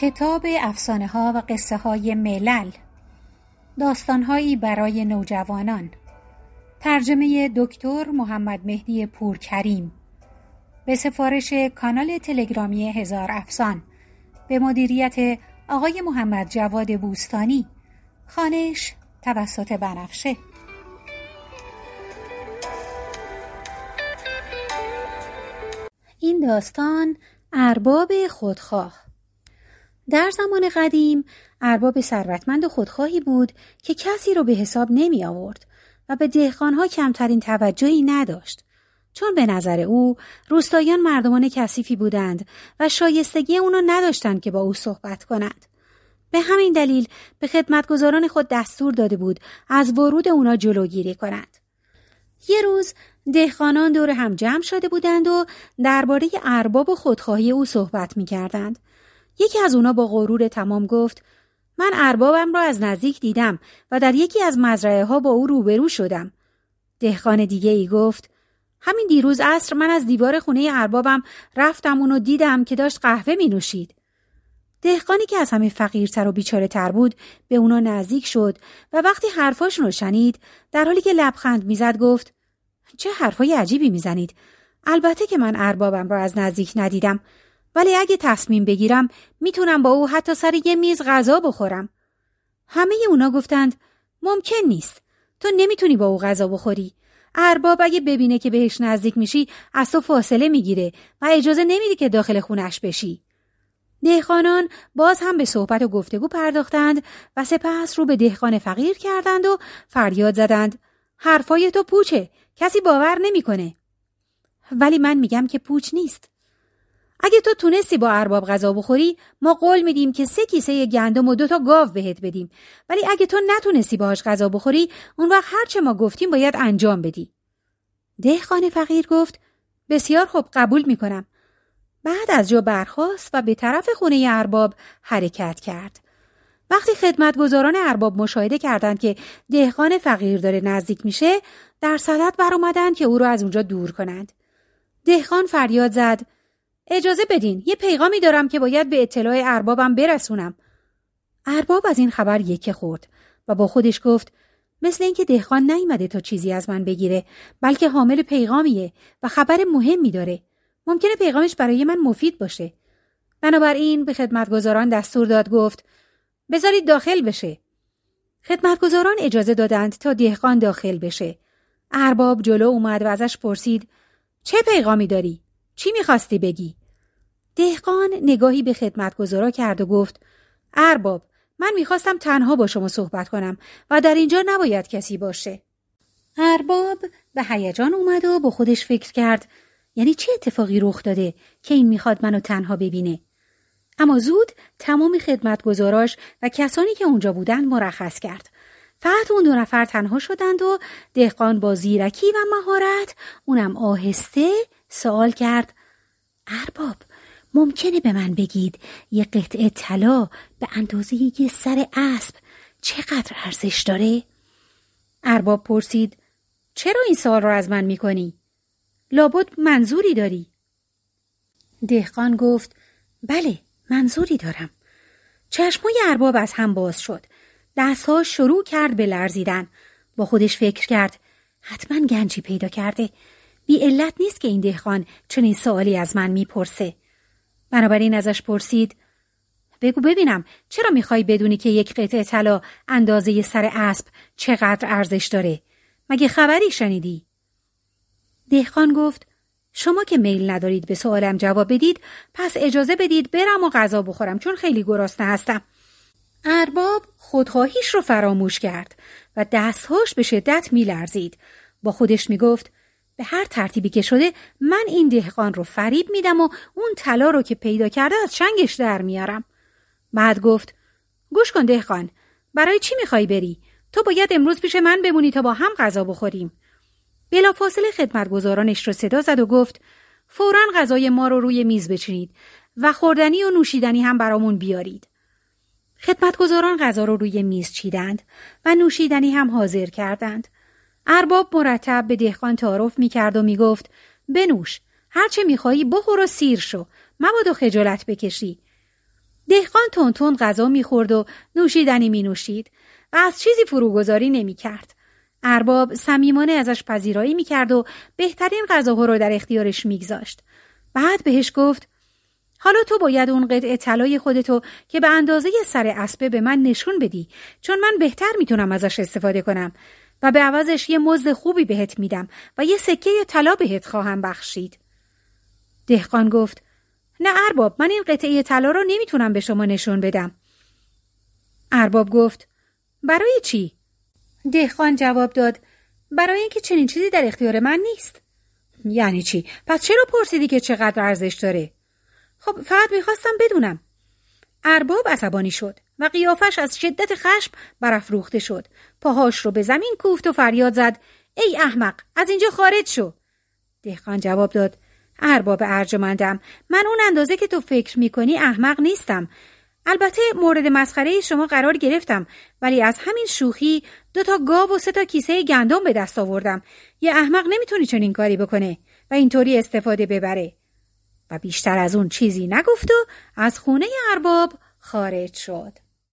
کتاب افسانه ها و قصه های ملل داستانهایی برای نوجوانان. ترجمه دکتر محمد مهدی پورکریم. به سفارش کانال تلگرامی هزار افسان. به مدیریت آقای محمد جواد بوستانی. خانش توسط بنفشه. این داستان ارباب خودخواه. در زمان قدیم ارباب ثروتمند و خودخواهی بود که کسی رو به حساب نمی آورد و به دهقانها کمترین توجهی نداشت. چون به نظر او روستاییان مردمان کثیفی بودند و شایستگی اونو نداشتند که با او صحبت کنند. به همین دلیل به خدمتگزاران خود دستور داده بود از ورود اونا جلوگیری کنند. یه روز دهقانان دور هم جمع شده بودند و درباره ارباب و خودخواهی او صحبت می کردند. یکی از اونا با غرور تمام گفت من اربابم را از نزدیک دیدم و در یکی از مزرعه ها با او روبرو شدم. دهقان دیگه ای گفت همین دیروز عصر من از دیوار خونه اربابم رفتم اونو دیدم که داشت قهوه می نوشید. دهقانی که از همه فقیرتر و بیچاره تر بود به اونا نزدیک شد و وقتی حرفاشون رو شنید در حالی که لبخند می‌زد گفت چه حرفای عجیبی می‌زنید البته که من اربابم را از نزدیک ندیدم ولی اگه تصمیم بگیرم می‌تونم با او حتی سر یه میز غذا بخورم. همه اونا گفتند ممکن نیست. تو نمی‌تونی با او غذا بخوری. ارباب اگه ببینه که بهش نزدیک میشی از تو فاصله می‌گیره و اجازه نمیدی که داخل خونش بشی. دهخانان باز هم به صحبت و گفتگو پرداختند و سپس رو به دهخان فقیر کردند و فریاد زدند حرفای تو پوچه کسی باور نمی‌کنه ولی من میگم که پوچ نیست اگه تو تونستی با ارباب غذا بخوری ما قول میدیم که سه کیسه گندم و دوتا گاو بهت بدیم. ولی اگه تو نتونستی باهاش غذا بخوری اون وقت هرچه ما گفتیم باید انجام بدی. دهخان فقیر گفت بسیار خوب قبول می‌کنم. بعد از جا برخاست و به طرف خونه ارباب حرکت کرد. وقتی خدمتگزاران ارباب مشاهده کردند که دهقان فقیر داره نزدیک میشه در صدد برآمدند که او را از اونجا دور کنند. دهقان فریاد زد اجازه بدین یه پیغامی دارم که باید به اطلاع اربابم برسونم. ارباب از این خبر یکه خورد و با خودش گفت مثل اینکه دهقان نیامده تا چیزی از من بگیره بلکه حامل پیغامیه و خبر مهمی داره. ممکنه پیغامش برای من مفید باشه. بنابراین به خدمتگزاران دستور داد گفت بذارید داخل بشه. خدمتگزاران اجازه دادند تا دهقان داخل بشه. ارباب جلو اومد و ازش پرسید چه پیغامی داری؟ چی می‌خواستی بگی؟ دهقان نگاهی به خدمتگزارا کرد و گفت ارباب من می‌خواستم تنها با شما صحبت کنم و در اینجا نباید کسی باشه. ارباب به هیجان اومد و با خودش فکر کرد یعنی چه اتفاقی رخ داده که این می‌خواد منو تنها ببینه؟ اما زود تمام خدمتگزاراش و کسانی که اونجا بودند مرخص کرد. فقط اون دو نفر تنها شدند و دهقان با زیرکی و مهارت اونم آهسته سوال کرد ارباب ممکنه به من بگید یه قطعه طلا به اندازه یه سر اسب چقدر ارزش داره؟ ارباب پرسید چرا این سوال رو از من می‌کنی؟ لابد منظوری داری؟ دهقان گفت بله منظوری دارم چشمای ارباب از هم باز شد دستها شروع کرد به لرزیدن با خودش فکر کرد حتما گنجی پیدا کرده بی علت نیست که این دهقان چنین سوالی از من می‌پرسه بنابراین ازش پرسید بگو ببینم چرا می‌خوای بدونی که یک قطعه طلا اندازه سر اسب چقدر ارزش داره؟ مگه خبری شنیدی؟ دهقان گفت شما که میل ندارید به سوالم جواب بدید پس اجازه بدید برم و غذا بخورم چون خیلی گرسنه هستم. ارباب خودخواهیش رو فراموش کرد و دستهاش به شدت میلرزید. با خودش می‌گفت به هر ترتیبی که شده من این دهقان رو فریب میدم و اون طلا رو که پیدا کرده از چنگش در میارم. بعد گفت گوش کن دهقان برای چی می‌خوای بری؟ تو باید امروز پیش من بمونی تا با هم غذا بخوریم. بلافاصله خدمتگزارانش رو صدا زد و گفت فورا غذای ما رو روی میز بچینید و خوردنی و نوشیدنی هم برامون بیارید. خدمتگزاران غذا رو روی میز چیدند و نوشیدنی هم حاضر کردند. ارباب مرتب به دهقان تعارف می‌کرد و می‌گفت بنوش هرچه می‌خواهی بخور و سیر شو مبادا خجالت بکشی دهقان تونتون غذا می‌خورد و نوشیدنی می نوشید و از چیزی فروگذاری نمی کرد. ارباب صمیمانه ازش پذیرایی می‌کرد و بهترین غذاها رو در اختیارش میگذاشت. بعد بهش گفت حالا تو باید اون قطعه طلای خودتو که به اندازه سر اسبه به من نشون بدی چون من بهتر می‌تونم ازش استفاده کنم و به عوضش یه مزد خوبی بهت میدم و یه سکه طلا بهت خواهم بخشید. دهقان گفت نه ارباب من این قطعه طلا رو نمی‌تونم به شما نشون بدم. ارباب گفت برای چی؟ دهقان جواب داد برای اینکه چنین چیزی در اختیار من نیست. یعنی چی؟ پس چرا پرسیدی که چقدر ارزش داره؟ خب فقط می‌خواستم بدونم. ارباب عصبانی شد و قیافش از شدت خشم برافروخته شد. پاهاش رو به زمین کوفت و فریاد زد. ای احمق از اینجا خارج شو. دهقان جواب داد. ارباب ارجمندم من اون اندازه که تو فکر می‌کنی احمق نیستم. البته مورد مسخره شما قرار گرفتم ولی از همین شوخی دو تا گاو و سه تا کیسه گندم به دست آوردم. یه احمق نمی‌تونی چنین کاری بکنه و اینطوری استفاده ببره. و بیشتر از اون چیزی نگفت و از خونه ارباب خارج شد.